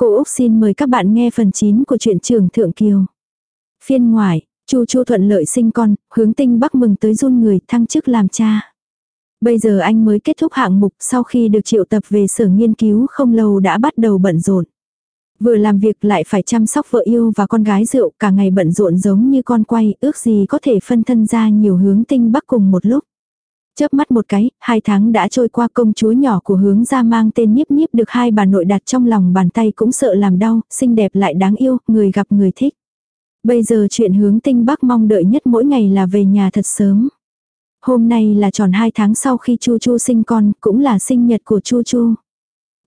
Cô Úc xin mời các bạn nghe phần 9 của truyện trường Thượng Kiều. Phiên ngoại, Chu Chu thuận lợi sinh con, hướng tinh bắc mừng tới run người thăng chức làm cha. Bây giờ anh mới kết thúc hạng mục sau khi được triệu tập về sở nghiên cứu không lâu đã bắt đầu bận rộn. Vừa làm việc lại phải chăm sóc vợ yêu và con gái rượu cả ngày bận rộn giống như con quay ước gì có thể phân thân ra nhiều hướng tinh bắc cùng một lúc. Chớp mắt một cái, hai tháng đã trôi qua công chúa nhỏ của hướng ra mang tên nhiếp nhiếp được hai bà nội đặt trong lòng bàn tay cũng sợ làm đau, xinh đẹp lại đáng yêu, người gặp người thích. Bây giờ chuyện hướng tinh bắc mong đợi nhất mỗi ngày là về nhà thật sớm. Hôm nay là tròn hai tháng sau khi Chu Chu sinh con, cũng là sinh nhật của Chu Chu.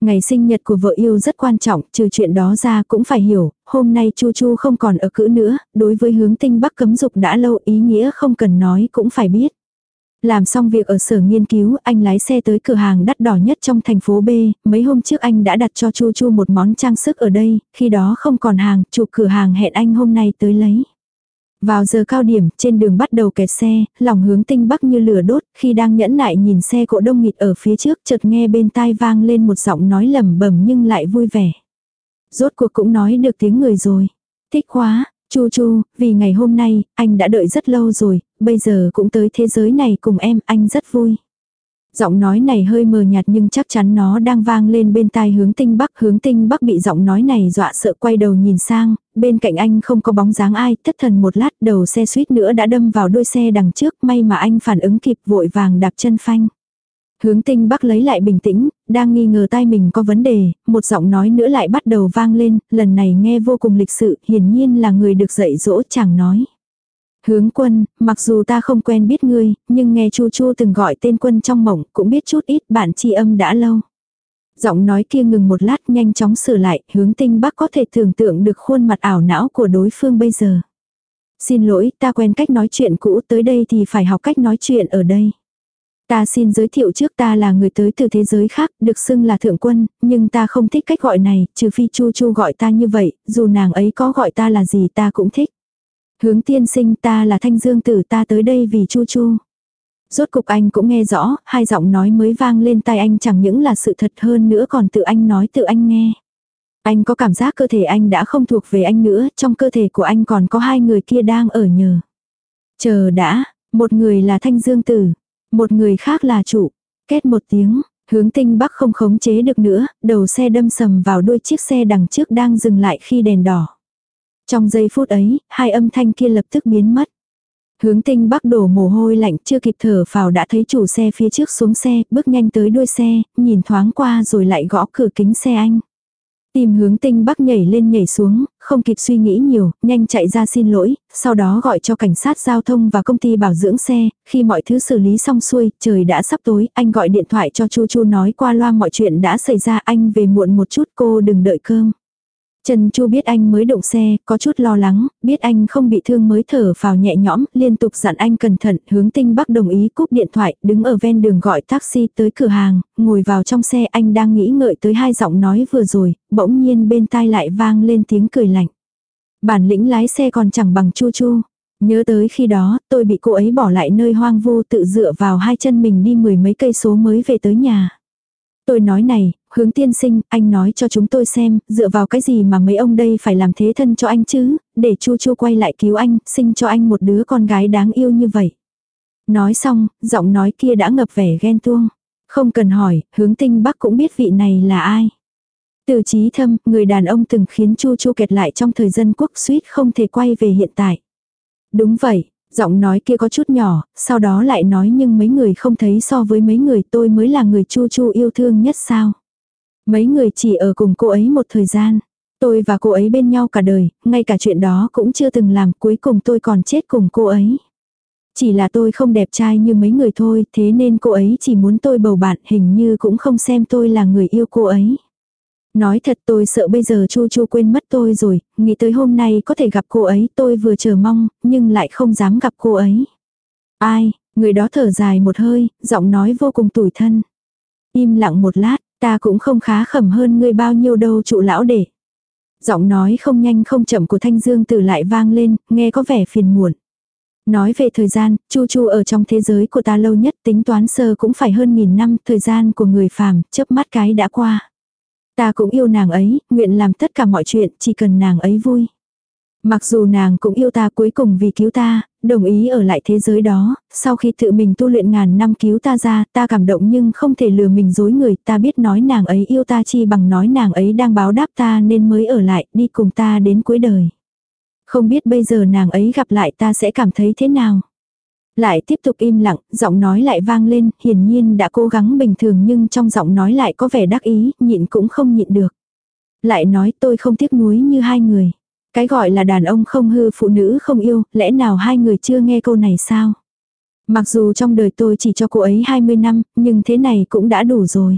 Ngày sinh nhật của vợ yêu rất quan trọng, trừ chuyện đó ra cũng phải hiểu, hôm nay Chu Chu không còn ở cữ nữa, đối với hướng tinh bắc cấm dục đã lâu ý nghĩa không cần nói cũng phải biết. Làm xong việc ở sở nghiên cứu, anh lái xe tới cửa hàng đắt đỏ nhất trong thành phố B, mấy hôm trước anh đã đặt cho Chu Chu một món trang sức ở đây, khi đó không còn hàng, chủ cửa hàng hẹn anh hôm nay tới lấy. Vào giờ cao điểm, trên đường bắt đầu kẹt xe, lòng hướng tinh bắc như lửa đốt, khi đang nhẫn nại nhìn xe cộ đông nghịt ở phía trước, chợt nghe bên tai vang lên một giọng nói lẩm bẩm nhưng lại vui vẻ. Rốt cuộc cũng nói được tiếng người rồi. Thích quá, Chu Chu, vì ngày hôm nay, anh đã đợi rất lâu rồi, bây giờ cũng tới thế giới này cùng em, anh rất vui. Giọng nói này hơi mờ nhạt nhưng chắc chắn nó đang vang lên bên tai hướng tinh bắc. Hướng tinh bắc bị giọng nói này dọa sợ quay đầu nhìn sang, bên cạnh anh không có bóng dáng ai, thất thần một lát đầu xe suýt nữa đã đâm vào đuôi xe đằng trước, may mà anh phản ứng kịp vội vàng đạp chân phanh. Hướng tinh bắc lấy lại bình tĩnh, đang nghi ngờ tai mình có vấn đề, một giọng nói nữa lại bắt đầu vang lên, lần này nghe vô cùng lịch sự, hiển nhiên là người được dạy dỗ chẳng nói. Hướng quân, mặc dù ta không quen biết ngươi, nhưng nghe Chu Chu từng gọi tên quân trong mộng, cũng biết chút ít bản tri âm đã lâu. Giọng nói kia ngừng một lát nhanh chóng sửa lại, hướng tinh bắc có thể tưởng tượng được khuôn mặt ảo não của đối phương bây giờ. Xin lỗi, ta quen cách nói chuyện cũ tới đây thì phải học cách nói chuyện ở đây. Ta xin giới thiệu trước ta là người tới từ thế giới khác, được xưng là thượng quân, nhưng ta không thích cách gọi này, trừ phi Chu Chu gọi ta như vậy, dù nàng ấy có gọi ta là gì ta cũng thích. Hướng tiên sinh ta là thanh dương tử ta tới đây vì chu chu. Rốt cục anh cũng nghe rõ, hai giọng nói mới vang lên tai anh chẳng những là sự thật hơn nữa còn tự anh nói tự anh nghe. Anh có cảm giác cơ thể anh đã không thuộc về anh nữa, trong cơ thể của anh còn có hai người kia đang ở nhờ. Chờ đã, một người là thanh dương tử, một người khác là chủ. Kết một tiếng, hướng tinh bắc không khống chế được nữa, đầu xe đâm sầm vào đuôi chiếc xe đằng trước đang dừng lại khi đèn đỏ. Trong giây phút ấy, hai âm thanh kia lập tức biến mất. Hướng tinh bắc đổ mồ hôi lạnh chưa kịp thở phào đã thấy chủ xe phía trước xuống xe, bước nhanh tới đuôi xe, nhìn thoáng qua rồi lại gõ cửa kính xe anh. Tìm hướng tinh bắc nhảy lên nhảy xuống, không kịp suy nghĩ nhiều, nhanh chạy ra xin lỗi, sau đó gọi cho cảnh sát giao thông và công ty bảo dưỡng xe, khi mọi thứ xử lý xong xuôi, trời đã sắp tối, anh gọi điện thoại cho Chu Chu nói qua loa mọi chuyện đã xảy ra anh về muộn một chút cô đừng đợi cơm. Trần Chu biết anh mới động xe, có chút lo lắng, biết anh không bị thương mới thở vào nhẹ nhõm, liên tục dặn anh cẩn thận, hướng tinh bắc đồng ý cúp điện thoại, đứng ở ven đường gọi taxi tới cửa hàng, ngồi vào trong xe anh đang nghĩ ngợi tới hai giọng nói vừa rồi, bỗng nhiên bên tai lại vang lên tiếng cười lạnh. Bản lĩnh lái xe còn chẳng bằng Chu Chu. Nhớ tới khi đó, tôi bị cô ấy bỏ lại nơi hoang vu tự dựa vào hai chân mình đi mười mấy cây số mới về tới nhà. Tôi nói này, hướng tiên sinh, anh nói cho chúng tôi xem, dựa vào cái gì mà mấy ông đây phải làm thế thân cho anh chứ, để chu chu quay lại cứu anh, sinh cho anh một đứa con gái đáng yêu như vậy. Nói xong, giọng nói kia đã ngập vẻ ghen tuông. Không cần hỏi, hướng tinh bắc cũng biết vị này là ai. Từ trí thâm, người đàn ông từng khiến chu chu kẹt lại trong thời dân quốc suýt không thể quay về hiện tại. Đúng vậy, Giọng nói kia có chút nhỏ, sau đó lại nói nhưng mấy người không thấy so với mấy người tôi mới là người chu chu yêu thương nhất sao. Mấy người chỉ ở cùng cô ấy một thời gian. Tôi và cô ấy bên nhau cả đời, ngay cả chuyện đó cũng chưa từng làm, cuối cùng tôi còn chết cùng cô ấy. Chỉ là tôi không đẹp trai như mấy người thôi, thế nên cô ấy chỉ muốn tôi bầu bạn, hình như cũng không xem tôi là người yêu cô ấy. Nói thật tôi sợ bây giờ Chu Chu quên mất tôi rồi, nghĩ tới hôm nay có thể gặp cô ấy tôi vừa chờ mong, nhưng lại không dám gặp cô ấy. Ai, người đó thở dài một hơi, giọng nói vô cùng tủi thân. Im lặng một lát, ta cũng không khá khẩm hơn ngươi bao nhiêu đâu trụ lão để. Giọng nói không nhanh không chậm của Thanh Dương Tử lại vang lên, nghe có vẻ phiền muộn. Nói về thời gian, Chu Chu ở trong thế giới của ta lâu nhất tính toán sơ cũng phải hơn nghìn năm, thời gian của người phàm, chớp mắt cái đã qua. Ta cũng yêu nàng ấy, nguyện làm tất cả mọi chuyện, chỉ cần nàng ấy vui. Mặc dù nàng cũng yêu ta cuối cùng vì cứu ta, đồng ý ở lại thế giới đó, sau khi tự mình tu luyện ngàn năm cứu ta ra, ta cảm động nhưng không thể lừa mình dối người, ta biết nói nàng ấy yêu ta chi bằng nói nàng ấy đang báo đáp ta nên mới ở lại, đi cùng ta đến cuối đời. Không biết bây giờ nàng ấy gặp lại ta sẽ cảm thấy thế nào. Lại tiếp tục im lặng, giọng nói lại vang lên, hiển nhiên đã cố gắng bình thường nhưng trong giọng nói lại có vẻ đắc ý, nhịn cũng không nhịn được. Lại nói tôi không tiếc nuối như hai người. Cái gọi là đàn ông không hư phụ nữ không yêu, lẽ nào hai người chưa nghe câu này sao? Mặc dù trong đời tôi chỉ cho cô ấy 20 năm, nhưng thế này cũng đã đủ rồi.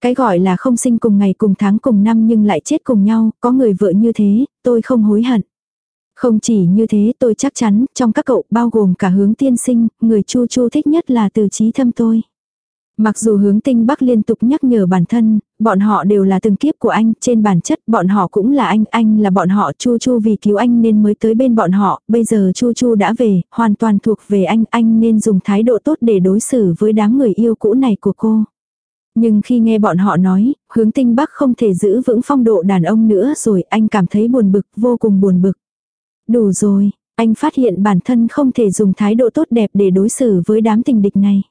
Cái gọi là không sinh cùng ngày cùng tháng cùng năm nhưng lại chết cùng nhau, có người vợ như thế, tôi không hối hận. Không chỉ như thế tôi chắc chắn, trong các cậu bao gồm cả hướng tiên sinh, người chu chu thích nhất là từ trí thâm tôi. Mặc dù hướng tinh bắc liên tục nhắc nhở bản thân, bọn họ đều là từng kiếp của anh, trên bản chất bọn họ cũng là anh, anh là bọn họ, Chu Chu vì cứu anh nên mới tới bên bọn họ, bây giờ Chu Chu đã về, hoàn toàn thuộc về anh, anh nên dùng thái độ tốt để đối xử với đám người yêu cũ này của cô. Nhưng khi nghe bọn họ nói, hướng tinh bắc không thể giữ vững phong độ đàn ông nữa rồi, anh cảm thấy buồn bực, vô cùng buồn bực. Đủ rồi, anh phát hiện bản thân không thể dùng thái độ tốt đẹp để đối xử với đám tình địch này.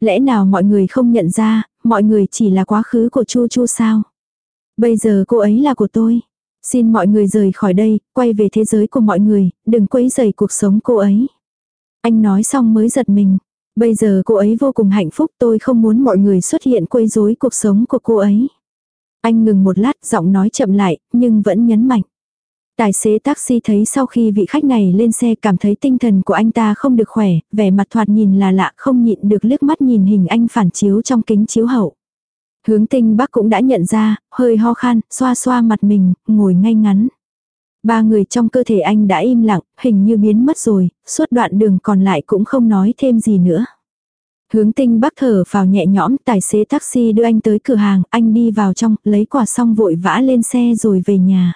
Lẽ nào mọi người không nhận ra, mọi người chỉ là quá khứ của Chu Chu sao? Bây giờ cô ấy là của tôi. Xin mọi người rời khỏi đây, quay về thế giới của mọi người, đừng quấy rầy cuộc sống cô ấy. Anh nói xong mới giật mình. Bây giờ cô ấy vô cùng hạnh phúc tôi không muốn mọi người xuất hiện quấy rối cuộc sống của cô ấy. Anh ngừng một lát giọng nói chậm lại, nhưng vẫn nhấn mạnh. Tài xế taxi thấy sau khi vị khách này lên xe cảm thấy tinh thần của anh ta không được khỏe, vẻ mặt thoạt nhìn là lạ không nhịn được liếc mắt nhìn hình anh phản chiếu trong kính chiếu hậu. Hướng tinh bác cũng đã nhận ra, hơi ho khan, xoa xoa mặt mình, ngồi ngay ngắn. Ba người trong cơ thể anh đã im lặng, hình như biến mất rồi, suốt đoạn đường còn lại cũng không nói thêm gì nữa. Hướng tinh bác thở vào nhẹ nhõm, tài xế taxi đưa anh tới cửa hàng, anh đi vào trong, lấy quà xong vội vã lên xe rồi về nhà.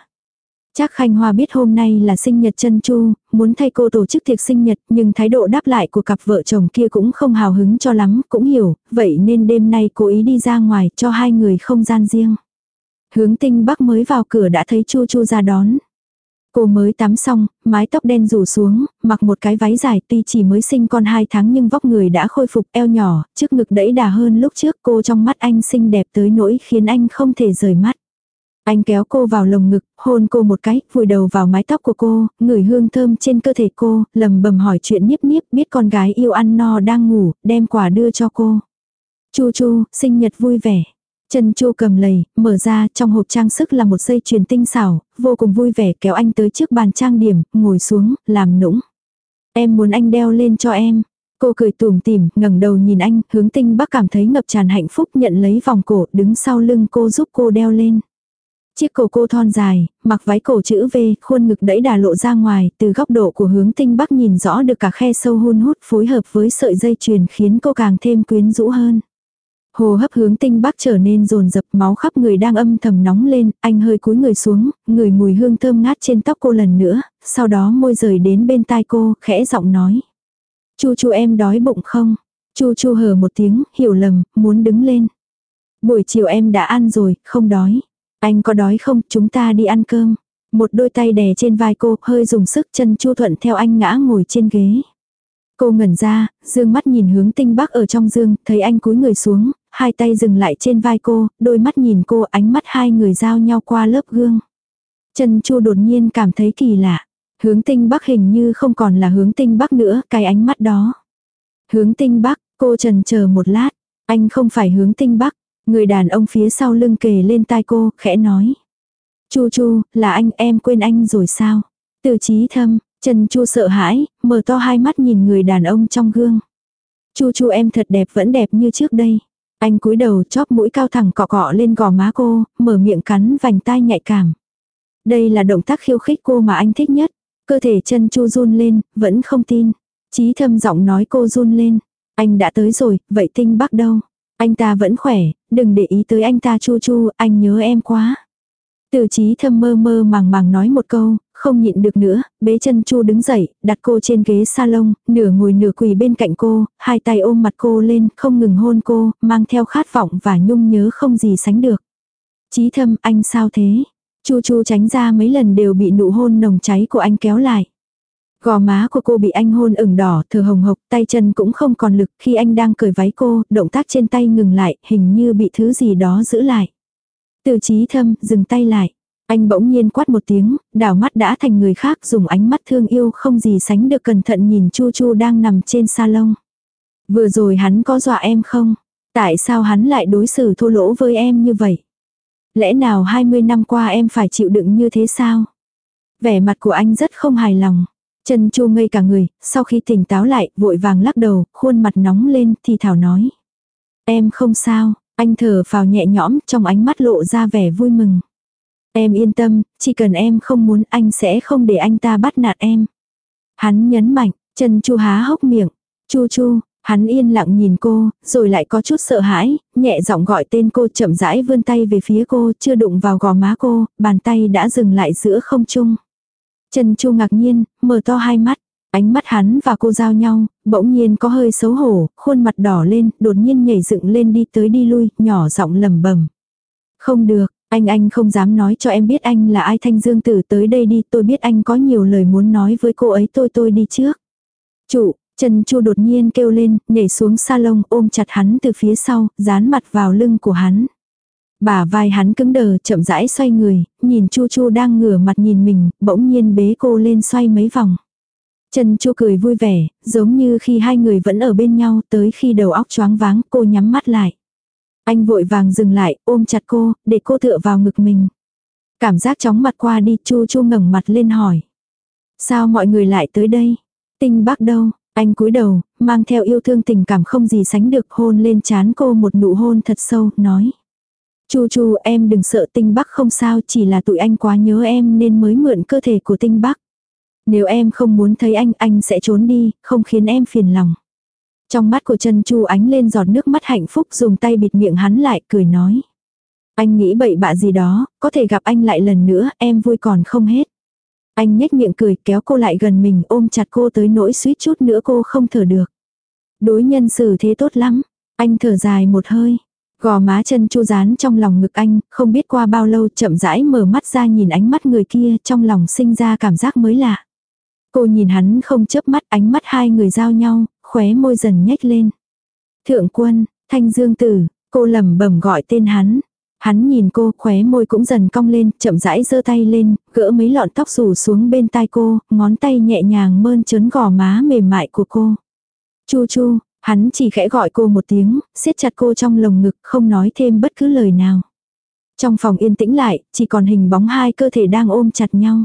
Chắc Khanh Hoa biết hôm nay là sinh nhật chân Chu, muốn thay cô tổ chức tiệc sinh nhật, nhưng thái độ đáp lại của cặp vợ chồng kia cũng không hào hứng cho lắm, cũng hiểu, vậy nên đêm nay cố ý đi ra ngoài cho hai người không gian riêng. Hướng tinh bắc mới vào cửa đã thấy Chu Chu ra đón. Cô mới tắm xong, mái tóc đen rủ xuống, mặc một cái váy dài tuy chỉ mới sinh con 2 tháng nhưng vóc người đã khôi phục eo nhỏ, trước ngực đẫy đà hơn lúc trước cô trong mắt anh xinh đẹp tới nỗi khiến anh không thể rời mắt. Anh kéo cô vào lồng ngực, hôn cô một cái, vùi đầu vào mái tóc của cô, ngửi hương thơm trên cơ thể cô, lầm bầm hỏi chuyện niếp niếp, biết con gái yêu ăn no đang ngủ, đem quà đưa cho cô. Chu chu, sinh nhật vui vẻ. Chân chu cầm lầy, mở ra, trong hộp trang sức là một dây chuyền tinh xảo, vô cùng vui vẻ kéo anh tới trước bàn trang điểm, ngồi xuống, làm nũng. Em muốn anh đeo lên cho em. Cô cười tủm tỉm, ngẩng đầu nhìn anh, hướng tinh bắc cảm thấy ngập tràn hạnh phúc nhận lấy vòng cổ, đứng sau lưng cô giúp cô đeo lên. Chiếc cổ cô thon dài, mặc váy cổ chữ V, khuôn ngực đẫy đà lộ ra ngoài, từ góc độ của hướng tinh bắc nhìn rõ được cả khe sâu hun hút phối hợp với sợi dây chuyền khiến cô càng thêm quyến rũ hơn. Hồ hấp hướng tinh bắc trở nên rồn rập máu khắp người đang âm thầm nóng lên, anh hơi cúi người xuống, người mùi hương thơm ngát trên tóc cô lần nữa, sau đó môi rời đến bên tai cô, khẽ giọng nói. Chu chu em đói bụng không? Chu chu hờ một tiếng, hiểu lầm, muốn đứng lên. Buổi chiều em đã ăn rồi, không đói. Anh có đói không, chúng ta đi ăn cơm. Một đôi tay đè trên vai cô, hơi dùng sức chân chu thuận theo anh ngã ngồi trên ghế. Cô ngẩn ra, dương mắt nhìn hướng tinh bắc ở trong dương, thấy anh cúi người xuống, hai tay dừng lại trên vai cô, đôi mắt nhìn cô ánh mắt hai người giao nhau qua lớp gương. Chân chu đột nhiên cảm thấy kỳ lạ. Hướng tinh bắc hình như không còn là hướng tinh bắc nữa, cái ánh mắt đó. Hướng tinh bắc, cô trần chờ một lát. Anh không phải hướng tinh bắc, Người đàn ông phía sau lưng kề lên tai cô, khẽ nói. Chu chu, là anh em quên anh rồi sao? Từ trí thâm, Trần Chu sợ hãi, mở to hai mắt nhìn người đàn ông trong gương. Chu chu em thật đẹp vẫn đẹp như trước đây. Anh cúi đầu chóp mũi cao thẳng cọ cọ lên gò má cô, mở miệng cắn vành tai nhạy cảm. Đây là động tác khiêu khích cô mà anh thích nhất. Cơ thể chân chu run lên, vẫn không tin. Chí thâm giọng nói cô run lên. Anh đã tới rồi, vậy tinh bắc đâu? Anh ta vẫn khỏe, đừng để ý tới anh ta chu chu, anh nhớ em quá. Từ trí thâm mơ mơ màng màng nói một câu, không nhịn được nữa, bế chân chu đứng dậy, đặt cô trên ghế salon, nửa ngồi nửa quỳ bên cạnh cô, hai tay ôm mặt cô lên, không ngừng hôn cô, mang theo khát vọng và nhung nhớ không gì sánh được. Chí thâm, anh sao thế? Chu chu tránh ra mấy lần đều bị nụ hôn nồng cháy của anh kéo lại. Gò má của cô bị anh hôn ửng đỏ, thở hồng hộc, tay chân cũng không còn lực khi anh đang cởi váy cô, động tác trên tay ngừng lại, hình như bị thứ gì đó giữ lại. Từ trí thâm, dừng tay lại. Anh bỗng nhiên quát một tiếng, đảo mắt đã thành người khác dùng ánh mắt thương yêu không gì sánh được cẩn thận nhìn Chu Chu đang nằm trên salon. Vừa rồi hắn có dọa em không? Tại sao hắn lại đối xử thô lỗ với em như vậy? Lẽ nào 20 năm qua em phải chịu đựng như thế sao? Vẻ mặt của anh rất không hài lòng. Chân chu ngây cả người, sau khi tỉnh táo lại, vội vàng lắc đầu, khuôn mặt nóng lên, thì thảo nói. Em không sao, anh thở vào nhẹ nhõm, trong ánh mắt lộ ra vẻ vui mừng. Em yên tâm, chỉ cần em không muốn anh sẽ không để anh ta bắt nạt em. Hắn nhấn mạnh, chân chu há hốc miệng. Chu chu, hắn yên lặng nhìn cô, rồi lại có chút sợ hãi, nhẹ giọng gọi tên cô chậm rãi vươn tay về phía cô, chưa đụng vào gò má cô, bàn tay đã dừng lại giữa không trung. Trần Chu ngạc nhiên, mở to hai mắt. Ánh mắt hắn và cô giao nhau, bỗng nhiên có hơi xấu hổ, khuôn mặt đỏ lên, đột nhiên nhảy dựng lên đi tới đi lui, nhỏ giọng lầm bầm. Không được, anh anh không dám nói cho em biết anh là ai Thanh Dương Tử tới đây đi, tôi biết anh có nhiều lời muốn nói với cô ấy tôi tôi đi trước. Chủ, Trần Chu đột nhiên kêu lên, nhảy xuống salon ôm chặt hắn từ phía sau, dán mặt vào lưng của hắn. Bà vai hắn cứng đờ chậm rãi xoay người, nhìn Chu Chu đang ngửa mặt nhìn mình, bỗng nhiên bế cô lên xoay mấy vòng. Trần Chu cười vui vẻ, giống như khi hai người vẫn ở bên nhau tới khi đầu óc choáng váng cô nhắm mắt lại. Anh vội vàng dừng lại, ôm chặt cô, để cô tựa vào ngực mình. Cảm giác chóng mặt qua đi, Chu Chu ngẩng mặt lên hỏi. Sao mọi người lại tới đây? Tinh bác đâu? Anh cúi đầu, mang theo yêu thương tình cảm không gì sánh được hôn lên chán cô một nụ hôn thật sâu, nói. Chu Chu em đừng sợ tinh bắc không sao chỉ là tụi anh quá nhớ em nên mới mượn cơ thể của tinh bắc. Nếu em không muốn thấy anh, anh sẽ trốn đi, không khiến em phiền lòng. Trong mắt của chân Chu ánh lên giọt nước mắt hạnh phúc dùng tay bịt miệng hắn lại cười nói. Anh nghĩ bậy bạ gì đó, có thể gặp anh lại lần nữa, em vui còn không hết. Anh nhếch miệng cười kéo cô lại gần mình ôm chặt cô tới nỗi suýt chút nữa cô không thở được. Đối nhân xử thế tốt lắm. Anh thở dài một hơi. Gò má chân chu rán trong lòng ngực anh, không biết qua bao lâu chậm rãi mở mắt ra nhìn ánh mắt người kia trong lòng sinh ra cảm giác mới lạ. Cô nhìn hắn không chớp mắt ánh mắt hai người giao nhau, khóe môi dần nhếch lên. Thượng quân, thanh dương tử, cô lẩm bẩm gọi tên hắn. Hắn nhìn cô khóe môi cũng dần cong lên, chậm rãi giơ tay lên, gỡ mấy lọn tóc rủ xuống bên tai cô, ngón tay nhẹ nhàng mơn trớn gò má mềm mại của cô. Chu chu, Hắn chỉ khẽ gọi cô một tiếng, siết chặt cô trong lồng ngực, không nói thêm bất cứ lời nào. Trong phòng yên tĩnh lại, chỉ còn hình bóng hai cơ thể đang ôm chặt nhau.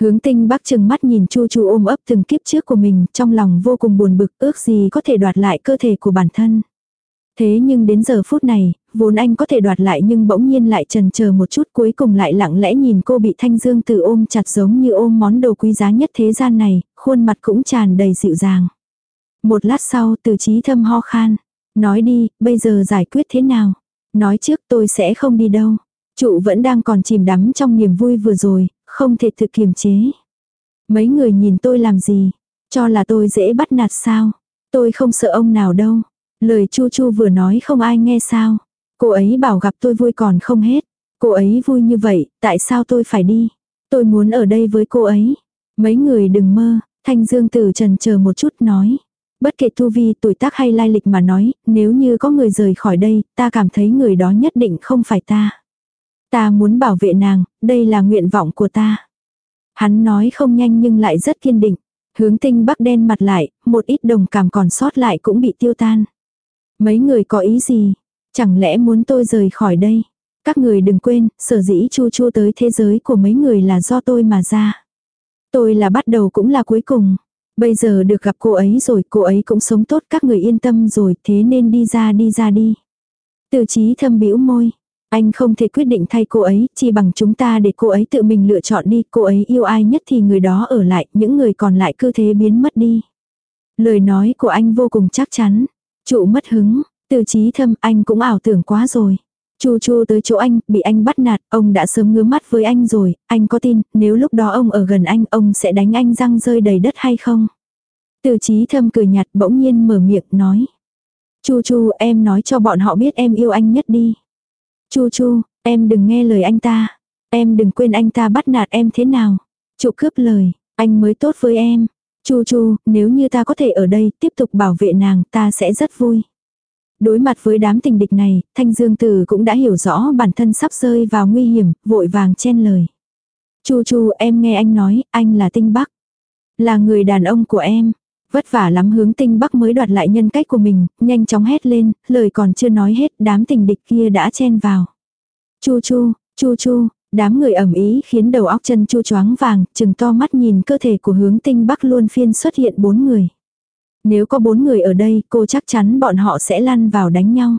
Hướng tinh bắc chừng mắt nhìn chu chu ôm ấp từng kiếp trước của mình, trong lòng vô cùng buồn bực, ước gì có thể đoạt lại cơ thể của bản thân. Thế nhưng đến giờ phút này, vốn anh có thể đoạt lại nhưng bỗng nhiên lại trần chờ một chút cuối cùng lại lặng lẽ nhìn cô bị thanh dương từ ôm chặt giống như ôm món đồ quý giá nhất thế gian này, khuôn mặt cũng tràn đầy dịu dàng. Một lát sau từ trí thâm ho khan. Nói đi, bây giờ giải quyết thế nào? Nói trước tôi sẽ không đi đâu. Trụ vẫn đang còn chìm đắm trong niềm vui vừa rồi, không thể thực kiềm chế. Mấy người nhìn tôi làm gì? Cho là tôi dễ bắt nạt sao? Tôi không sợ ông nào đâu. Lời Chu Chu vừa nói không ai nghe sao? Cô ấy bảo gặp tôi vui còn không hết. Cô ấy vui như vậy, tại sao tôi phải đi? Tôi muốn ở đây với cô ấy. Mấy người đừng mơ, Thanh Dương Tử trần chờ một chút nói. Bất kể tu vi tuổi tác hay lai lịch mà nói, nếu như có người rời khỏi đây, ta cảm thấy người đó nhất định không phải ta. Ta muốn bảo vệ nàng, đây là nguyện vọng của ta. Hắn nói không nhanh nhưng lại rất kiên định. Hướng tinh bắc đen mặt lại, một ít đồng cảm còn sót lại cũng bị tiêu tan. Mấy người có ý gì? Chẳng lẽ muốn tôi rời khỏi đây? Các người đừng quên, sở dĩ chu chu tới thế giới của mấy người là do tôi mà ra. Tôi là bắt đầu cũng là cuối cùng. Bây giờ được gặp cô ấy rồi, cô ấy cũng sống tốt, các người yên tâm rồi, thế nên đi ra đi ra đi. Từ chí thâm bĩu môi. Anh không thể quyết định thay cô ấy, chỉ bằng chúng ta để cô ấy tự mình lựa chọn đi, cô ấy yêu ai nhất thì người đó ở lại, những người còn lại cứ thế biến mất đi. Lời nói của anh vô cùng chắc chắn. Trụ mất hứng, từ chí thâm anh cũng ảo tưởng quá rồi. Chu chu tới chỗ anh, bị anh bắt nạt, ông đã sớm ngứa mắt với anh rồi, anh có tin, nếu lúc đó ông ở gần anh, ông sẽ đánh anh răng rơi đầy đất hay không? Từ trí thâm cười nhạt bỗng nhiên mở miệng nói. Chu chu em nói cho bọn họ biết em yêu anh nhất đi. Chu chu, Em đừng nghe lời anh ta. Em đừng quên anh ta bắt nạt em thế nào. Trụ cướp lời, anh mới tốt với em. Chu chu, nếu như ta có thể ở đây tiếp tục bảo vệ nàng ta sẽ rất vui. Đối mặt với đám tình địch này, Thanh Dương Tử cũng đã hiểu rõ bản thân sắp rơi vào nguy hiểm, vội vàng chen lời. Chu chu em nghe anh nói, anh là tinh bắc. Là người đàn ông của em. Vất vả lắm hướng tinh bắc mới đoạt lại nhân cách của mình, nhanh chóng hét lên, lời còn chưa nói hết, đám tình địch kia đã chen vào. Chu chu, chu chu, đám người ẩm ý khiến đầu óc chân chu choáng vàng, chừng to mắt nhìn cơ thể của hướng tinh bắc luôn phiên xuất hiện bốn người. Nếu có bốn người ở đây, cô chắc chắn bọn họ sẽ lăn vào đánh nhau.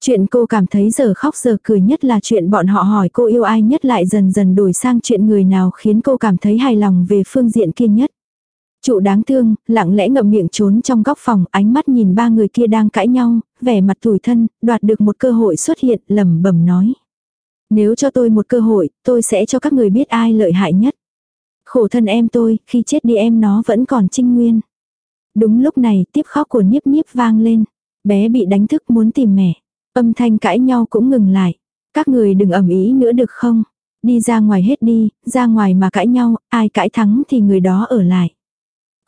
Chuyện cô cảm thấy giờ khóc giờ cười nhất là chuyện bọn họ hỏi cô yêu ai nhất lại dần dần đổi sang chuyện người nào khiến cô cảm thấy hài lòng về phương diện kia nhất. Trụ đáng thương, lặng lẽ ngậm miệng trốn trong góc phòng, ánh mắt nhìn ba người kia đang cãi nhau, vẻ mặt tủi thân, đoạt được một cơ hội xuất hiện, lẩm bẩm nói. Nếu cho tôi một cơ hội, tôi sẽ cho các người biết ai lợi hại nhất. Khổ thân em tôi, khi chết đi em nó vẫn còn trinh nguyên. Đúng lúc này, tiếp khóc của Niếp Niếp vang lên. Bé bị đánh thức muốn tìm mẹ. Âm thanh cãi nhau cũng ngừng lại. Các người đừng ầm ý nữa được không? Đi ra ngoài hết đi, ra ngoài mà cãi nhau, ai cãi thắng thì người đó ở lại.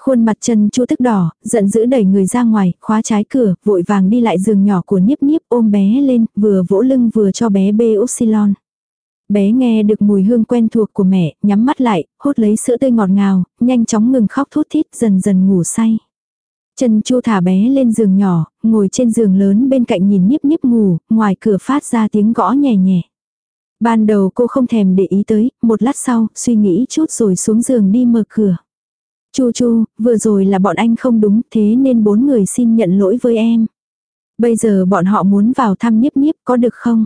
Khuôn mặt chân chu tức đỏ, giận dữ đẩy người ra ngoài, khóa trái cửa, vội vàng đi lại giường nhỏ của Niếp Niếp ôm bé lên, vừa vỗ lưng vừa cho bé bê upsilon. Bé nghe được mùi hương quen thuộc của mẹ, nhắm mắt lại, hốt lấy sữa tươi ngọt ngào, nhanh chóng ngừng khóc thút thít dần dần ngủ say. Trần Chu thả bé lên giường nhỏ, ngồi trên giường lớn bên cạnh nhìn nhíp nhíp ngủ, ngoài cửa phát ra tiếng gõ nhẹ nhẹ. Ban đầu cô không thèm để ý tới, một lát sau, suy nghĩ chút rồi xuống giường đi mở cửa. Chu Chu, vừa rồi là bọn anh không đúng, thế nên bốn người xin nhận lỗi với em. Bây giờ bọn họ muốn vào thăm Niếp Niếp có được không?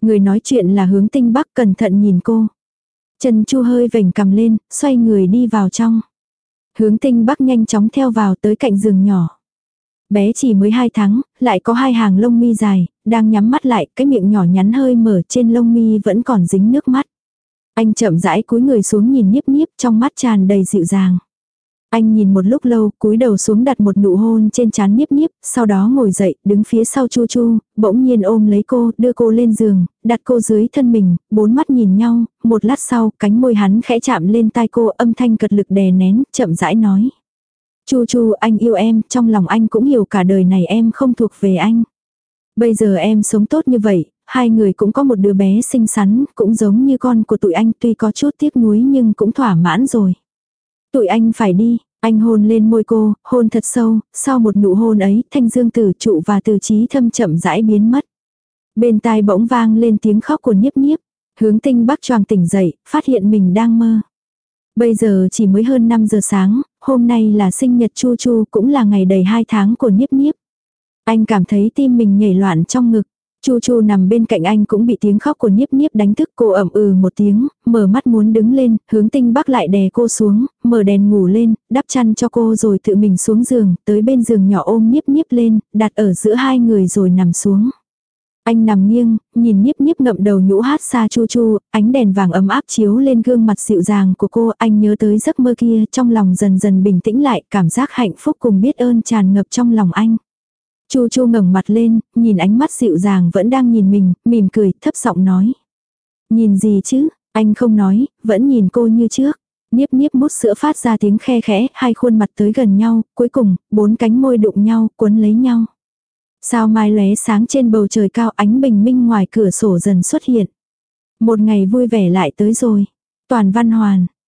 Người nói chuyện là hướng tinh bắc cẩn thận nhìn cô. Trần Chu hơi vểnh cầm lên, xoay người đi vào trong. Hướng tinh bắc nhanh chóng theo vào tới cạnh giường nhỏ. Bé chỉ mới hai tháng, lại có hai hàng lông mi dài, đang nhắm mắt lại, cái miệng nhỏ nhắn hơi mở trên lông mi vẫn còn dính nước mắt. Anh chậm rãi cúi người xuống nhìn nhiếp nhiếp trong mắt tràn đầy dịu dàng. Anh nhìn một lúc lâu, cúi đầu xuống đặt một nụ hôn trên trán Niếp Niếp, sau đó ngồi dậy, đứng phía sau chu chu, bỗng nhiên ôm lấy cô, đưa cô lên giường, đặt cô dưới thân mình, bốn mắt nhìn nhau, một lát sau, cánh môi hắn khẽ chạm lên tai cô, âm thanh cật lực đè nén, chậm rãi nói. Chu chu, anh yêu em, trong lòng anh cũng hiểu cả đời này em không thuộc về anh. Bây giờ em sống tốt như vậy, hai người cũng có một đứa bé xinh xắn, cũng giống như con của tụi anh tuy có chút tiếc nuối nhưng cũng thỏa mãn rồi. Tụi anh phải đi, anh hôn lên môi cô, hôn thật sâu, sau một nụ hôn ấy, thanh dương tử trụ và từ trí thâm chậm rãi biến mất. Bên tai bỗng vang lên tiếng khóc của nhiếp nhiếp, hướng tinh bắc choàng tỉnh dậy, phát hiện mình đang mơ. Bây giờ chỉ mới hơn 5 giờ sáng, hôm nay là sinh nhật Chu Chu cũng là ngày đầy 2 tháng của nhiếp nhiếp. Anh cảm thấy tim mình nhảy loạn trong ngực. Chu Chu nằm bên cạnh anh cũng bị tiếng khóc của Niếp Niếp đánh thức cô ẩm ừ một tiếng, mở mắt muốn đứng lên, hướng tinh bắc lại đè cô xuống, mở đèn ngủ lên, đắp chăn cho cô rồi tự mình xuống giường, tới bên giường nhỏ ôm Niếp Niếp lên, đặt ở giữa hai người rồi nằm xuống. Anh nằm nghiêng, nhìn Niếp Niếp ngậm đầu nhũ hát xa Chu Chu, ánh đèn vàng ấm áp chiếu lên gương mặt dịu dàng của cô, anh nhớ tới giấc mơ kia, trong lòng dần dần bình tĩnh lại, cảm giác hạnh phúc cùng biết ơn tràn ngập trong lòng anh. Chu Chu ngẩng mặt lên, nhìn ánh mắt dịu dàng vẫn đang nhìn mình, mỉm cười, thấp giọng nói. Nhìn gì chứ, anh không nói, vẫn nhìn cô như trước. Niếp niếp mút sữa phát ra tiếng khe khẽ, hai khuôn mặt tới gần nhau, cuối cùng, bốn cánh môi đụng nhau, cuốn lấy nhau. Sao mai lóe sáng trên bầu trời cao ánh bình minh ngoài cửa sổ dần xuất hiện. Một ngày vui vẻ lại tới rồi. Toàn văn hoàn,